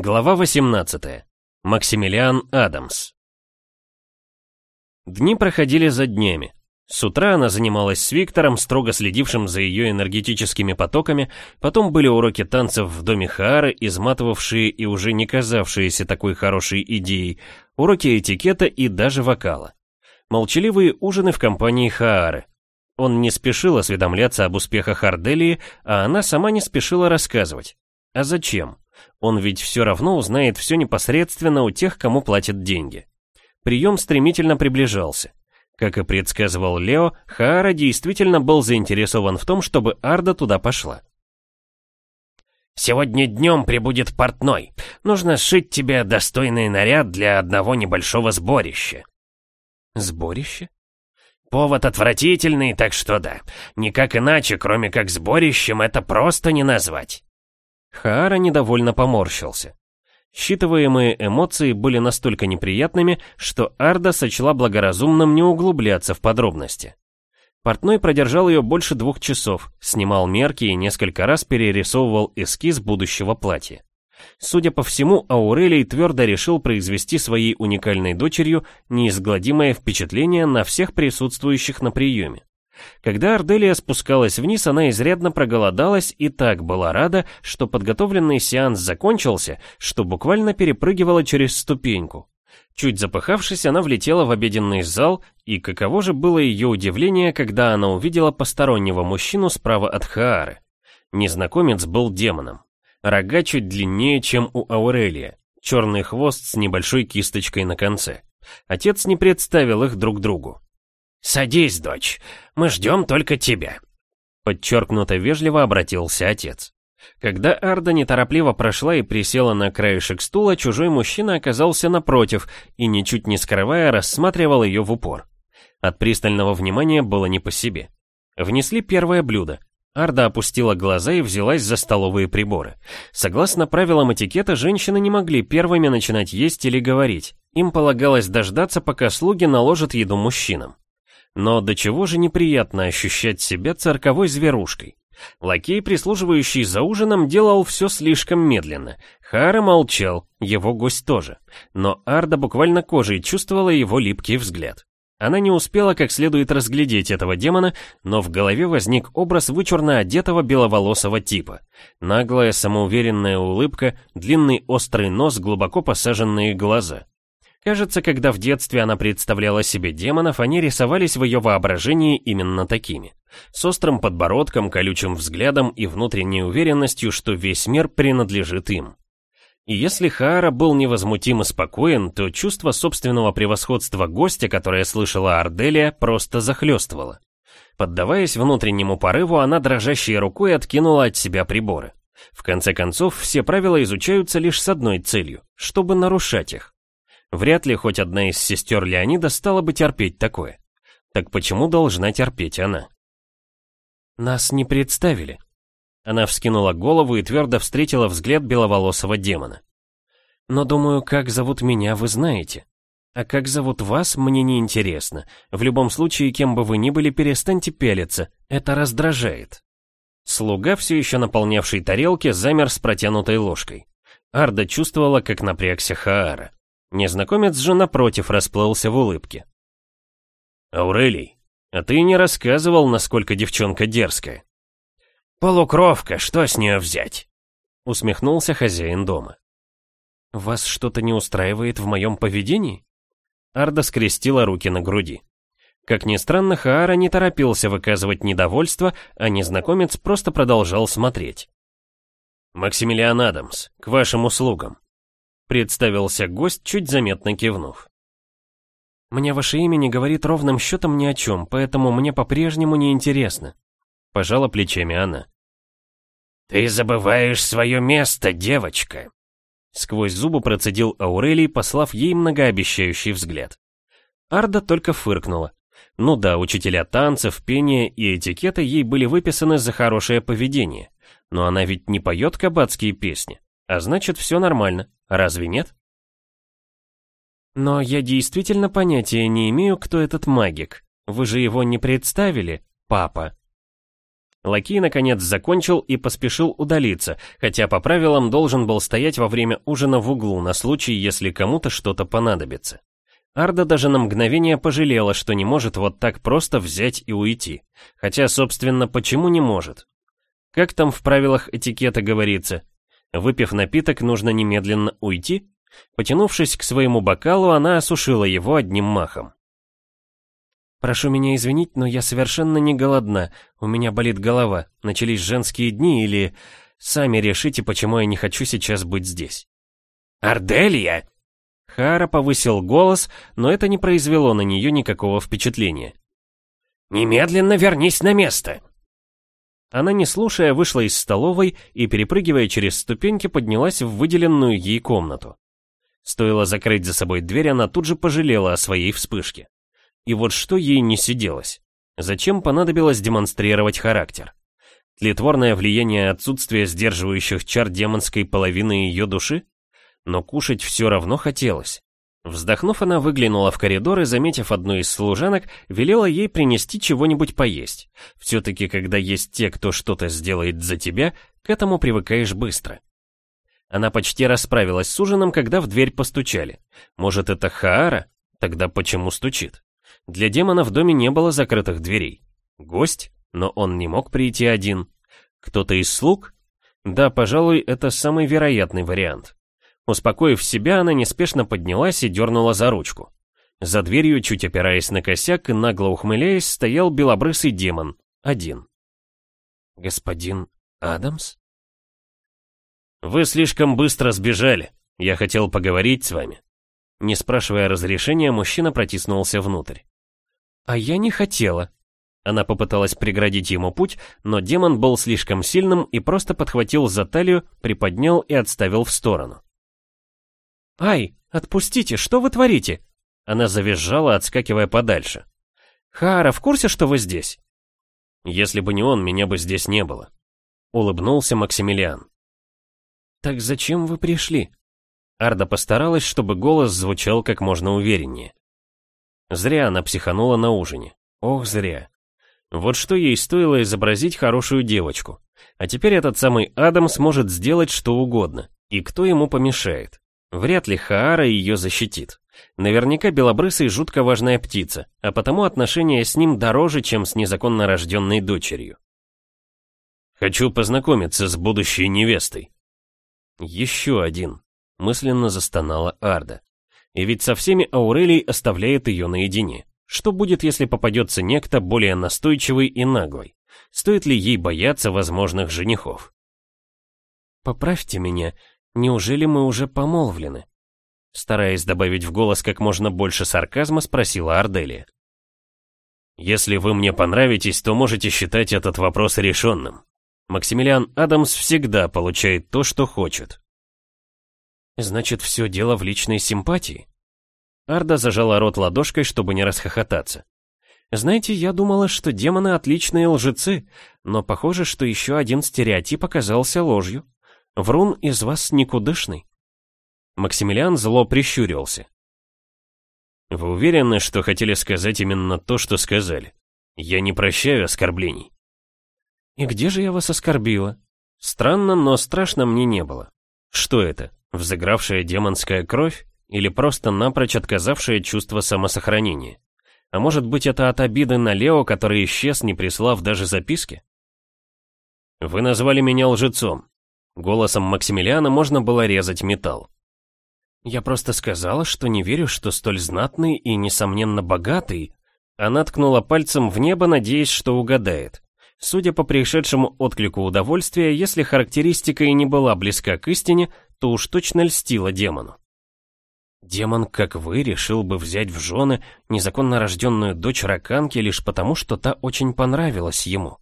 Глава 18. Максимилиан Адамс. Дни проходили за днями. С утра она занималась с Виктором, строго следившим за ее энергетическими потоками, потом были уроки танцев в доме Хаары, изматывавшие и уже не казавшиеся такой хорошей идеей, уроки этикета и даже вокала. Молчаливые ужины в компании Хаары. Он не спешил осведомляться об успехах Арделии, а она сама не спешила рассказывать. А зачем? Он ведь все равно узнает все непосредственно у тех, кому платят деньги. Прием стремительно приближался. Как и предсказывал Лео, Хаара действительно был заинтересован в том, чтобы Арда туда пошла. «Сегодня днем прибудет портной. Нужно сшить тебе достойный наряд для одного небольшого сборища». «Сборище?» «Повод отвратительный, так что да. Никак иначе, кроме как сборищем, это просто не назвать». Хаара недовольно поморщился. Считываемые эмоции были настолько неприятными, что Арда сочла благоразумным не углубляться в подробности. Портной продержал ее больше двух часов, снимал мерки и несколько раз перерисовывал эскиз будущего платья. Судя по всему, Аурелий твердо решил произвести своей уникальной дочерью неизгладимое впечатление на всех присутствующих на приеме. Когда Арделия спускалась вниз, она изрядно проголодалась и так была рада, что подготовленный сеанс закончился, что буквально перепрыгивала через ступеньку. Чуть запыхавшись, она влетела в обеденный зал, и каково же было ее удивление, когда она увидела постороннего мужчину справа от Хаары. Незнакомец был демоном. Рога чуть длиннее, чем у Аурелия, черный хвост с небольшой кисточкой на конце. Отец не представил их друг другу. «Садись, дочь, мы ждем только тебя», — подчеркнуто вежливо обратился отец. Когда Арда неторопливо прошла и присела на краешек стула, чужой мужчина оказался напротив и, ничуть не скрывая, рассматривал ее в упор. От пристального внимания было не по себе. Внесли первое блюдо. Арда опустила глаза и взялась за столовые приборы. Согласно правилам этикета, женщины не могли первыми начинать есть или говорить. Им полагалось дождаться, пока слуги наложат еду мужчинам. Но до чего же неприятно ощущать себя цирковой зверушкой. Лакей, прислуживающий за ужином, делал все слишком медленно. Хара молчал, его гость тоже. Но Арда буквально кожей чувствовала его липкий взгляд. Она не успела как следует разглядеть этого демона, но в голове возник образ вычурно одетого беловолосого типа. Наглая самоуверенная улыбка, длинный острый нос, глубоко посаженные глаза. Кажется, когда в детстве она представляла себе демонов, они рисовались в ее воображении именно такими. С острым подбородком, колючим взглядом и внутренней уверенностью, что весь мир принадлежит им. И если Хаара был невозмутим и спокоен, то чувство собственного превосходства гостя, которое слышала Арделия, просто захлестывало. Поддаваясь внутреннему порыву, она дрожащей рукой откинула от себя приборы. В конце концов, все правила изучаются лишь с одной целью, чтобы нарушать их. Вряд ли хоть одна из сестер Леонида стала бы терпеть такое. Так почему должна терпеть она? Нас не представили. Она вскинула голову и твердо встретила взгляд беловолосого демона. Но думаю, как зовут меня, вы знаете. А как зовут вас, мне не интересно. В любом случае, кем бы вы ни были, перестаньте пялиться. Это раздражает. Слуга, все еще наполнявший тарелки, замер с протянутой ложкой. Арда чувствовала, как напрягся Хаара. Незнакомец же напротив расплылся в улыбке. «Аурелий, а ты не рассказывал, насколько девчонка дерзкая». «Полукровка, что с нее взять?» Усмехнулся хозяин дома. «Вас что-то не устраивает в моем поведении?» Арда скрестила руки на груди. Как ни странно, Хаара не торопился выказывать недовольство, а незнакомец просто продолжал смотреть. «Максимилиан Адамс, к вашим услугам», Представился гость, чуть заметно кивнув. «Мне ваше имя не говорит ровным счетом ни о чем, поэтому мне по-прежнему не интересно», — пожала плечами она. «Ты забываешь свое место, девочка!» Сквозь зубы процедил Аурелий, послав ей многообещающий взгляд. Арда только фыркнула. Ну да, учителя танцев, пения и этикета ей были выписаны за хорошее поведение. Но она ведь не поет кабацкие песни. А значит, все нормально. Разве нет? Но я действительно понятия не имею, кто этот магик. Вы же его не представили, папа. Лакей, наконец, закончил и поспешил удалиться, хотя по правилам должен был стоять во время ужина в углу на случай, если кому-то что-то понадобится. Арда даже на мгновение пожалела, что не может вот так просто взять и уйти. Хотя, собственно, почему не может? Как там в правилах этикета говорится? Выпив напиток, нужно немедленно уйти? Потянувшись к своему бокалу, она осушила его одним махом. «Прошу меня извинить, но я совершенно не голодна. У меня болит голова. Начались женские дни или... Сами решите, почему я не хочу сейчас быть здесь». «Арделия!» Хара повысил голос, но это не произвело на нее никакого впечатления. «Немедленно вернись на место!» Она, не слушая, вышла из столовой и, перепрыгивая через ступеньки, поднялась в выделенную ей комнату. Стоило закрыть за собой дверь, она тут же пожалела о своей вспышке. И вот что ей не сиделось. Зачем понадобилось демонстрировать характер? Тлетворное влияние отсутствия сдерживающих чар демонской половины ее души? Но кушать все равно хотелось. Вздохнув, она выглянула в коридор и, заметив одну из служанок, велела ей принести чего-нибудь поесть. Все-таки, когда есть те, кто что-то сделает за тебя, к этому привыкаешь быстро. Она почти расправилась с ужином, когда в дверь постучали. Может, это Хаара? Тогда почему стучит? Для демона в доме не было закрытых дверей. Гость? Но он не мог прийти один. Кто-то из слуг? Да, пожалуй, это самый вероятный вариант. Успокоив себя, она неспешно поднялась и дернула за ручку. За дверью, чуть опираясь на косяк и нагло ухмыляясь, стоял белобрысый демон. Один. «Господин Адамс?» «Вы слишком быстро сбежали. Я хотел поговорить с вами». Не спрашивая разрешения, мужчина протиснулся внутрь. «А я не хотела». Она попыталась преградить ему путь, но демон был слишком сильным и просто подхватил за талию, приподнял и отставил в сторону. «Ай, отпустите, что вы творите?» Она завизжала, отскакивая подальше. «Хара, в курсе, что вы здесь?» «Если бы не он, меня бы здесь не было», — улыбнулся Максимилиан. «Так зачем вы пришли?» Арда постаралась, чтобы голос звучал как можно увереннее. Зря она психанула на ужине. Ох, зря. Вот что ей стоило изобразить хорошую девочку. А теперь этот самый Адам сможет сделать что угодно. И кто ему помешает? Вряд ли Хаара ее защитит. Наверняка Белобрысый жутко важная птица, а потому отношения с ним дороже, чем с незаконно рожденной дочерью. «Хочу познакомиться с будущей невестой», еще один. Мысленно застонала Арда. И ведь со всеми Аурелий оставляет ее наедине. Что будет, если попадется некто более настойчивый и наглый? Стоит ли ей бояться возможных женихов? «Поправьте меня, неужели мы уже помолвлены?» Стараясь добавить в голос как можно больше сарказма, спросила Арделия. «Если вы мне понравитесь, то можете считать этот вопрос решенным. Максимилиан Адамс всегда получает то, что хочет. Значит, все дело в личной симпатии? Арда зажала рот ладошкой, чтобы не расхохотаться. Знаете, я думала, что демоны отличные лжецы, но похоже, что еще один стереотип оказался ложью. Врун из вас никудышный. Максимилиан зло прищурился. Вы уверены, что хотели сказать именно то, что сказали? Я не прощаю оскорблений. «И где же я вас оскорбила?» Странно, но страшно мне не было. Что это? Взыгравшая демонская кровь? Или просто напрочь отказавшее чувство самосохранения? А может быть это от обиды на Лео, который исчез, не прислав даже записки? «Вы назвали меня лжецом». Голосом Максимилиана можно было резать металл. «Я просто сказала, что не верю, что столь знатный и, несомненно, богатый...» Она ткнула пальцем в небо, надеясь, что угадает. Судя по пришедшему отклику удовольствия, если характеристика и не была близка к истине, то уж точно льстила демону. Демон, как вы, решил бы взять в жены незаконно рожденную дочь Раканки лишь потому, что та очень понравилась ему.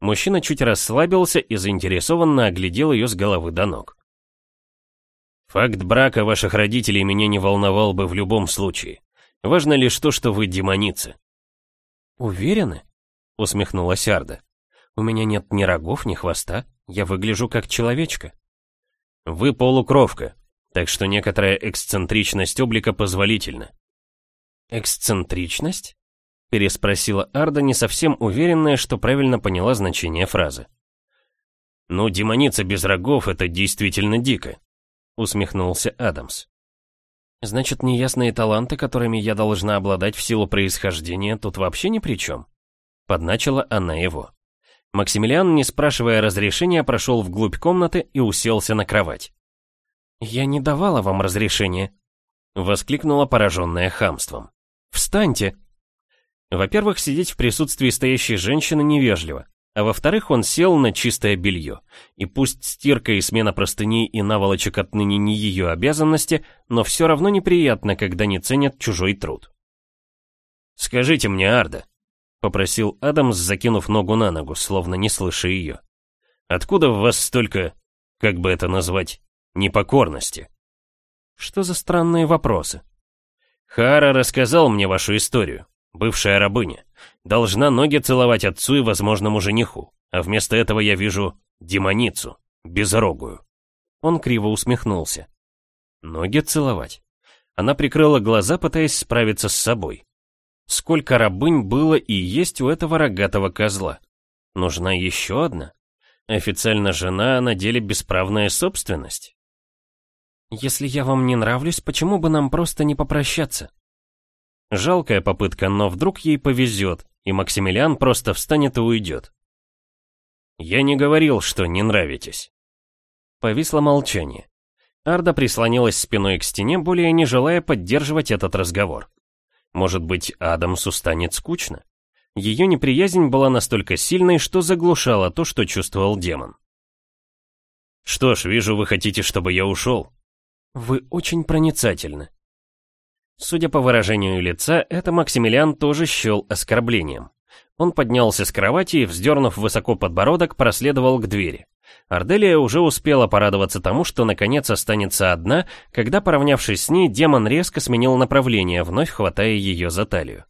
Мужчина чуть расслабился и заинтересованно оглядел ее с головы до ног. Факт брака ваших родителей меня не волновал бы в любом случае. Важно лишь то, что вы демоницы. Уверены? усмехнулась Арда. У меня нет ни рогов, ни хвоста, я выгляжу как человечка. Вы полукровка, так что некоторая эксцентричность облика позволительна. Эксцентричность? Переспросила Арда, не совсем уверенная, что правильно поняла значение фразы. «Ну, демоница без рогов — это действительно дико», — усмехнулся Адамс. «Значит, неясные таланты, которыми я должна обладать в силу происхождения, тут вообще ни при чем?» Подначила она его. Максимилиан, не спрашивая разрешения, прошел вглубь комнаты и уселся на кровать. «Я не давала вам разрешения», — воскликнула пораженная хамством. «Встаньте!» Во-первых, сидеть в присутствии стоящей женщины невежливо, а во-вторых, он сел на чистое белье. И пусть стирка и смена простыней и наволочек отныне не ее обязанности, но все равно неприятно, когда не ценят чужой труд. «Скажите мне, Арда», — попросил Адамс, закинув ногу на ногу, словно не слыша ее. «Откуда в вас столько, как бы это назвать, непокорности?» «Что за странные вопросы?» «Хара рассказал мне вашу историю. Бывшая рабыня. Должна ноги целовать отцу и возможному жениху. А вместо этого я вижу демоницу, безрогую». Он криво усмехнулся. «Ноги целовать?» Она прикрыла глаза, пытаясь справиться с собой. Сколько рабынь было и есть у этого рогатого козла? Нужна еще одна? Официально жена, а на деле бесправная собственность? Если я вам не нравлюсь, почему бы нам просто не попрощаться? Жалкая попытка, но вдруг ей повезет, и Максимилиан просто встанет и уйдет. Я не говорил, что не нравитесь. Повисло молчание. Арда прислонилась спиной к стене, более не желая поддерживать этот разговор. Может быть, Адамсу станет скучно? Ее неприязнь была настолько сильной, что заглушала то, что чувствовал демон. «Что ж, вижу, вы хотите, чтобы я ушел». «Вы очень проницательны». Судя по выражению лица, это Максимилиан тоже счел оскорблением. Он поднялся с кровати и, вздернув высоко подбородок, проследовал к двери. Арделия уже успела порадоваться тому, что наконец останется одна, когда, поравнявшись с ней, демон резко сменил направление, вновь хватая ее за талию.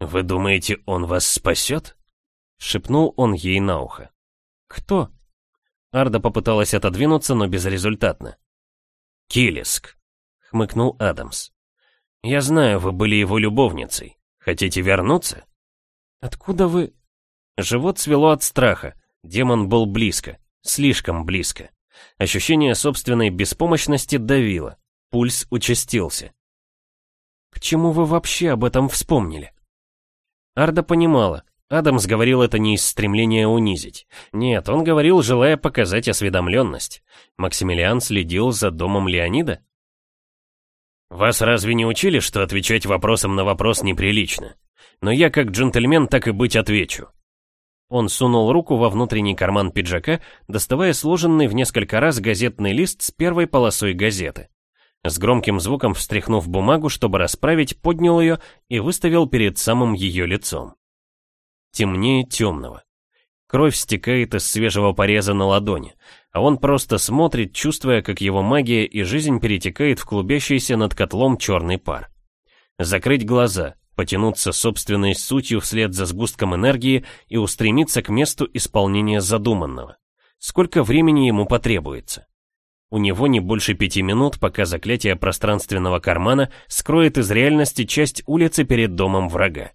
«Вы думаете, он вас спасет?» — шепнул он ей на ухо. «Кто?» Арда попыталась отодвинуться, но безрезультатно. «Килиск», — хмыкнул Адамс. «Я знаю, вы были его любовницей. Хотите вернуться?» «Откуда вы...» Живот свело от страха. Демон был близко, слишком близко. Ощущение собственной беспомощности давило, пульс участился. «К чему вы вообще об этом вспомнили?» Арда понимала, Адамс говорил это не из стремления унизить. Нет, он говорил, желая показать осведомленность. Максимилиан следил за домом Леонида? «Вас разве не учили, что отвечать вопросом на вопрос неприлично? Но я как джентльмен так и быть отвечу. Он сунул руку во внутренний карман пиджака, доставая сложенный в несколько раз газетный лист с первой полосой газеты. С громким звуком встряхнув бумагу, чтобы расправить, поднял ее и выставил перед самым ее лицом. Темнее темного. Кровь стекает из свежего пореза на ладони, а он просто смотрит, чувствуя, как его магия и жизнь перетекает в клубящийся над котлом черный пар. Закрыть глаза, потянуться собственной сутью вслед за сгустком энергии и устремиться к месту исполнения задуманного. Сколько времени ему потребуется? У него не больше пяти минут, пока заклятие пространственного кармана скроет из реальности часть улицы перед домом врага.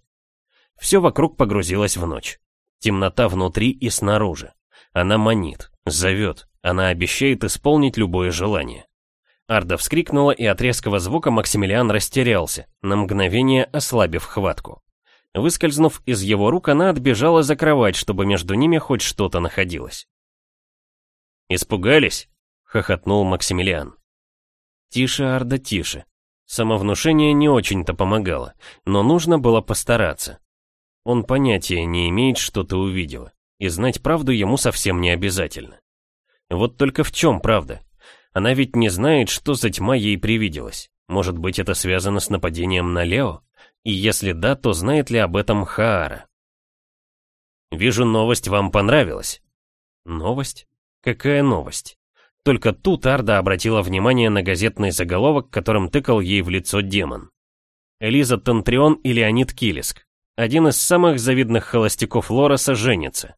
Все вокруг погрузилось в ночь. Темнота внутри и снаружи. Она манит, зовет, она обещает исполнить любое желание. Арда вскрикнула, и от резкого звука Максимилиан растерялся, на мгновение ослабив хватку. Выскользнув из его рук, она отбежала за кровать, чтобы между ними хоть что-то находилось. «Испугались?» — хохотнул Максимилиан. «Тише, Арда, тише. Самовнушение не очень-то помогало, но нужно было постараться. Он понятия не имеет, что ты увидела, и знать правду ему совсем не обязательно. Вот только в чем правда? Она ведь не знает, что за тьма ей привиделась. Может быть, это связано с нападением на Лео? И если да, то знает ли об этом Хаара? Вижу, новость вам понравилась. Новость? Какая новость? Только тут Арда обратила внимание на газетный заголовок, которым тыкал ей в лицо демон. Элиза Тантрион и Леонид Килиск. Один из самых завидных холостяков Лореса женится.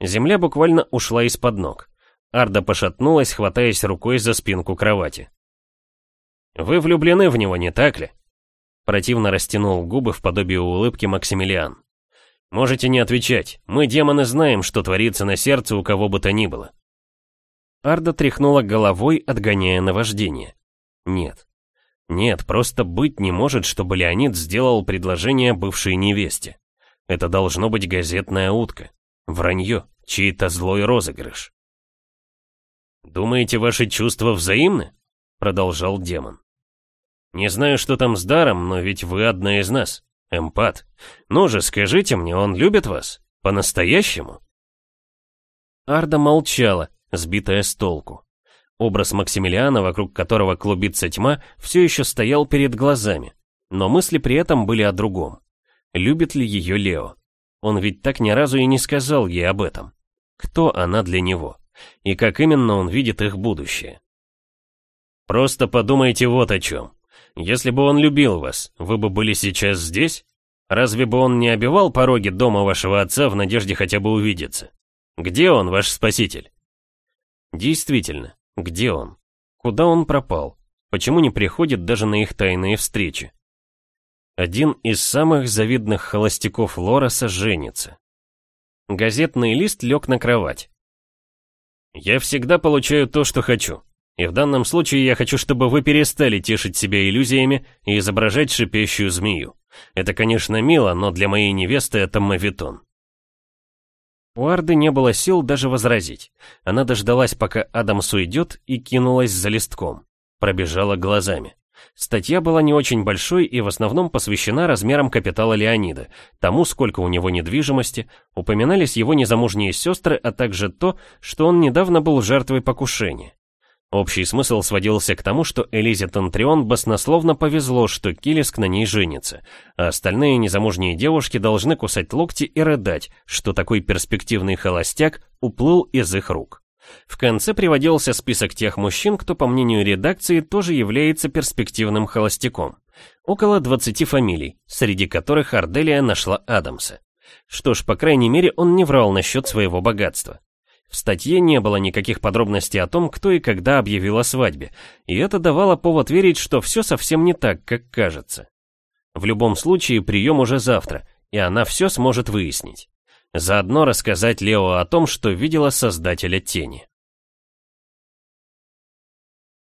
Земля буквально ушла из-под ног. Арда пошатнулась, хватаясь рукой за спинку кровати. «Вы влюблены в него, не так ли?» Противно растянул губы в подобие улыбки Максимилиан. «Можете не отвечать. Мы, демоны, знаем, что творится на сердце у кого бы то ни было». Арда тряхнула головой, отгоняя наваждение. «Нет. Нет, просто быть не может, чтобы Леонид сделал предложение бывшей невесте. Это должно быть газетная утка. Вранье, чей-то злой розыгрыш». «Думаете, ваши чувства взаимны?» Продолжал демон. «Не знаю, что там с даром, но ведь вы одна из нас. Эмпат. Ну же, скажите мне, он любит вас? По-настоящему?» Арда молчала, сбитая с толку. Образ Максимилиана, вокруг которого клубится тьма, все еще стоял перед глазами. Но мысли при этом были о другом. Любит ли ее Лео? Он ведь так ни разу и не сказал ей об этом. Кто она для него? И как именно он видит их будущее? Просто подумайте вот о чем. Если бы он любил вас, вы бы были сейчас здесь? Разве бы он не обивал пороги дома вашего отца в надежде хотя бы увидеться? Где он, ваш спаситель? Действительно, где он? Куда он пропал? Почему не приходит даже на их тайные встречи? Один из самых завидных холостяков Лореса женится. Газетный лист лег на кровать. «Я всегда получаю то, что хочу. И в данном случае я хочу, чтобы вы перестали тешить себя иллюзиями и изображать шипящую змею. Это, конечно, мило, но для моей невесты это мавитон. У Арды не было сил даже возразить. Она дождалась, пока Адамс уйдет, и кинулась за листком. Пробежала глазами. Статья была не очень большой и в основном посвящена размерам капитала Леонида, тому, сколько у него недвижимости, упоминались его незамужние сестры, а также то, что он недавно был жертвой покушения. Общий смысл сводился к тому, что Элизе Тантрион баснословно повезло, что Килиск на ней женится, а остальные незамужние девушки должны кусать локти и рыдать, что такой перспективный холостяк уплыл из их рук. В конце приводился список тех мужчин, кто, по мнению редакции, тоже является перспективным холостяком. Около 20 фамилий, среди которых Арделия нашла Адамса. Что ж, по крайней мере, он не врал насчет своего богатства. В статье не было никаких подробностей о том, кто и когда объявил о свадьбе, и это давало повод верить, что все совсем не так, как кажется. В любом случае, прием уже завтра, и она все сможет выяснить. Заодно рассказать Лео о том, что видела создателя тени.